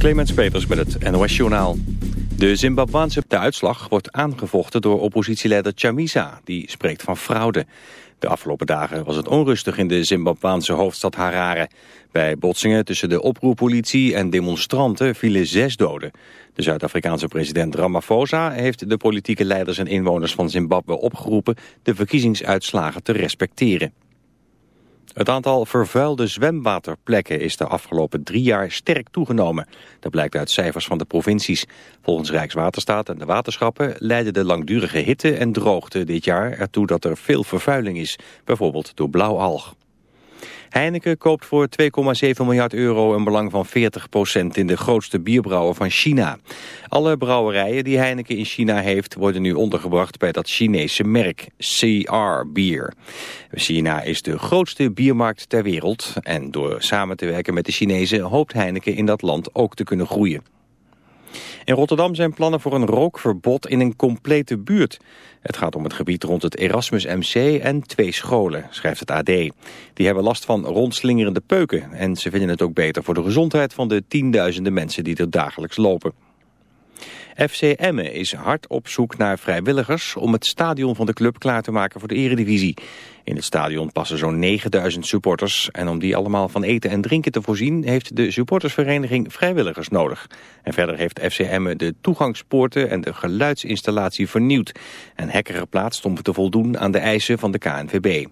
Clemens Peters met het NOS Journaal. De Zimbabwaanse de uitslag wordt aangevochten door oppositieleider Chamisa. Die spreekt van fraude. De afgelopen dagen was het onrustig in de Zimbabwaanse hoofdstad Harare. Bij botsingen tussen de oproerpolitie en demonstranten vielen zes doden. De Zuid-Afrikaanse president Ramaphosa heeft de politieke leiders en inwoners van Zimbabwe opgeroepen de verkiezingsuitslagen te respecteren. Het aantal vervuilde zwemwaterplekken is de afgelopen drie jaar sterk toegenomen. Dat blijkt uit cijfers van de provincies. Volgens Rijkswaterstaat en de waterschappen leiden de langdurige hitte en droogte dit jaar ertoe dat er veel vervuiling is, bijvoorbeeld door blauwalg. Heineken koopt voor 2,7 miljard euro een belang van 40% in de grootste bierbrouwer van China. Alle brouwerijen die Heineken in China heeft worden nu ondergebracht bij dat Chinese merk CR Beer. China is de grootste biermarkt ter wereld en door samen te werken met de Chinezen hoopt Heineken in dat land ook te kunnen groeien. In Rotterdam zijn plannen voor een rookverbod in een complete buurt. Het gaat om het gebied rond het Erasmus MC en twee scholen, schrijft het AD. Die hebben last van rondslingerende peuken en ze vinden het ook beter voor de gezondheid van de tienduizenden mensen die er dagelijks lopen. FC Emmen is hard op zoek naar vrijwilligers om het stadion van de club klaar te maken voor de eredivisie. In het stadion passen zo'n 9000 supporters en om die allemaal van eten en drinken te voorzien heeft de supportersvereniging vrijwilligers nodig. En verder heeft FC Emmen de toegangspoorten en de geluidsinstallatie vernieuwd en hekken geplaatst om te voldoen aan de eisen van de KNVB.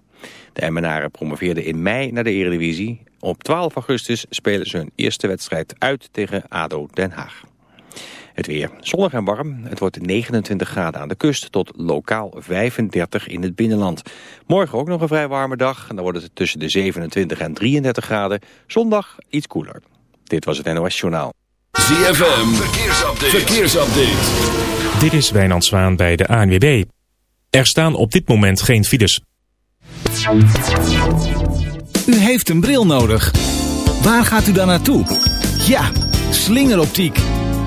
De Emmenaren promoveerden in mei naar de eredivisie. Op 12 augustus spelen ze hun eerste wedstrijd uit tegen ADO Den Haag. Het weer zonnig en warm. Het wordt 29 graden aan de kust tot lokaal 35 in het binnenland. Morgen ook nog een vrij warme dag. En dan wordt het tussen de 27 en 33 graden. Zondag iets koeler. Dit was het NOS Journaal. ZFM, verkeersupdate. verkeersupdate. Dit is Wijnand Zwaan bij de ANWB. Er staan op dit moment geen files. U heeft een bril nodig. Waar gaat u dan naartoe? Ja, slingeroptiek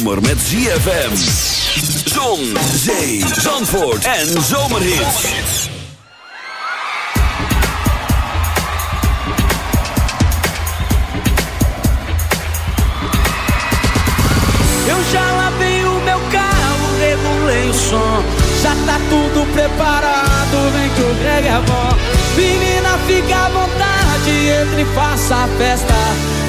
zomer met ZFM. Zon, zee, zandvoort en zomerhits. Eu já lavei o meu carro, regulei o som. Já tá tudo preparado, vem que o Greg é bom. Menina, fica à vontade, entre e faça a festa.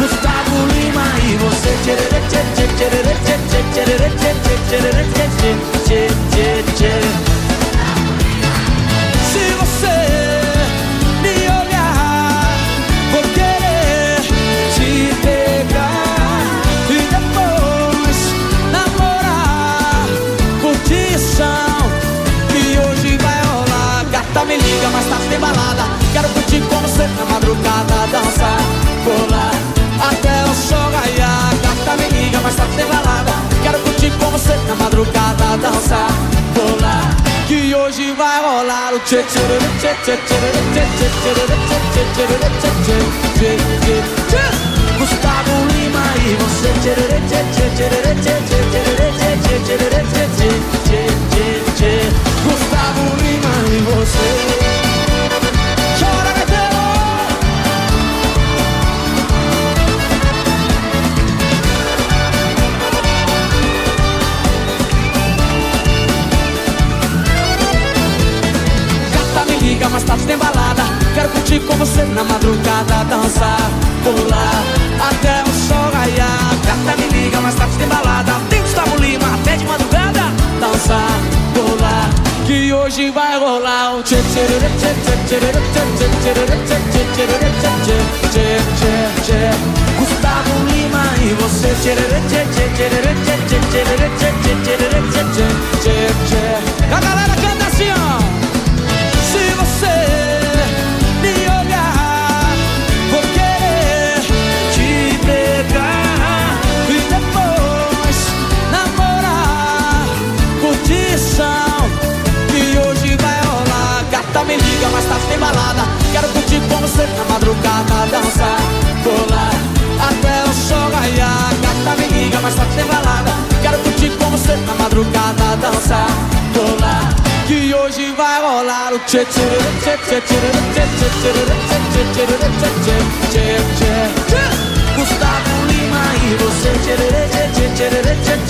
você Cause you are all out of chit chit tchê, tchê, tchê, tchê, Gustavo Lima e você Gustavo Lima e você mas tarde tem balada Quero curtir com você na madrugada Dançar, pular, até o sol raiar Gata me liga, mas tarde tem balada Tem Gustavo Lima, até de madrugada Dançar, pular, que hoje vai rolar o tchê tchê tchê tchê tchê tchê tchê tchê tchê tchê tchê tchê tchê tchê tchê Gustavo Lima e você tchê tchê tchê tchê tchê tchê tchê tchê tchê tchê tchê tchê tchê A galera me liga, mas tá sem balada. Quero curtir com você na madrugada, dançar, pular até o sol raiar. Me liga, mas tá sem balada. Quero curtir com você na madrugada, dançar, pular. Que hoje vai rolar o tchê tchê tchê tchê tchê tchê tchê tchê tchê tchê tchê tchê Gustavo Lima e tchê tchê tchê tchê tchê tchê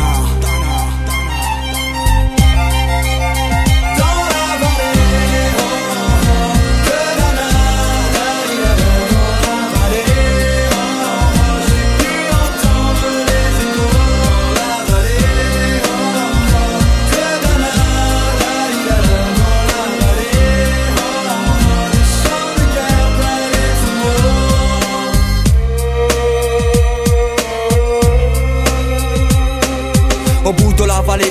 vale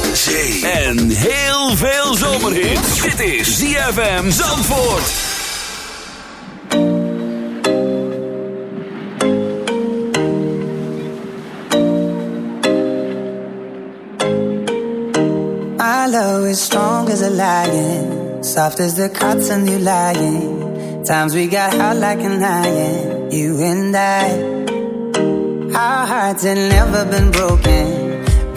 zee en heel veel zomerhit. Dit is ZFM Zandvoort. My love is strong as a lion, soft as the cotton you lying. Times we got hot like an iron, you and I. Our hearts had never been broken.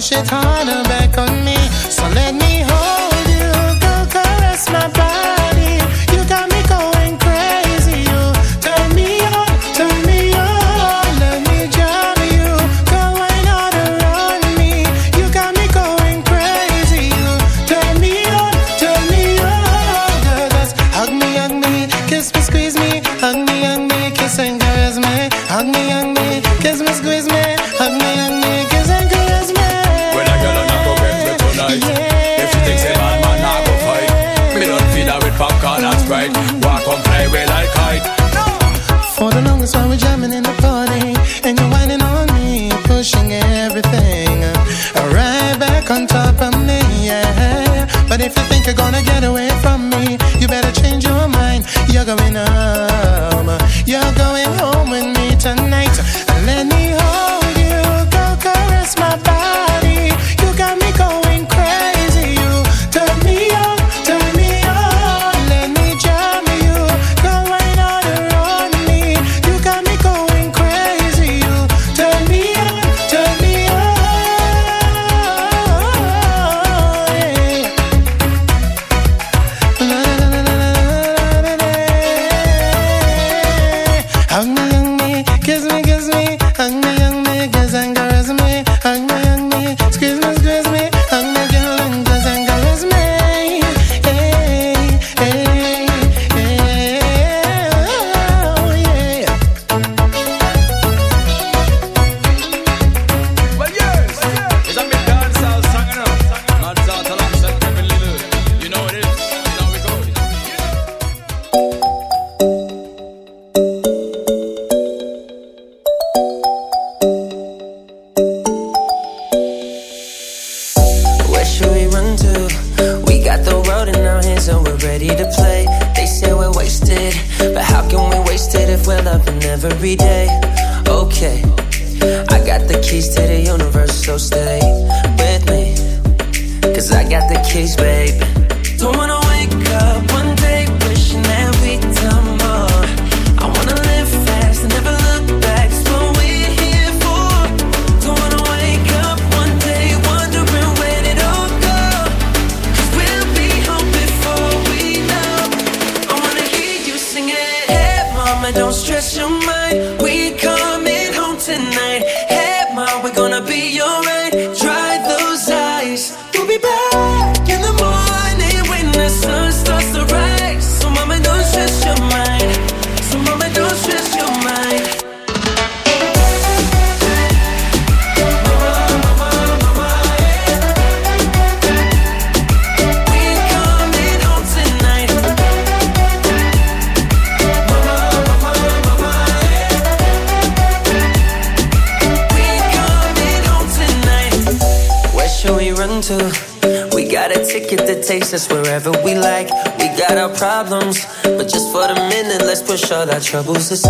push it harder back on me. So let me troubles aside.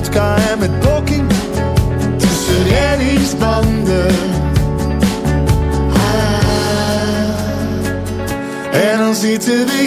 vodka en met poking tussen reddingsbanden. Ah. En dan zitten we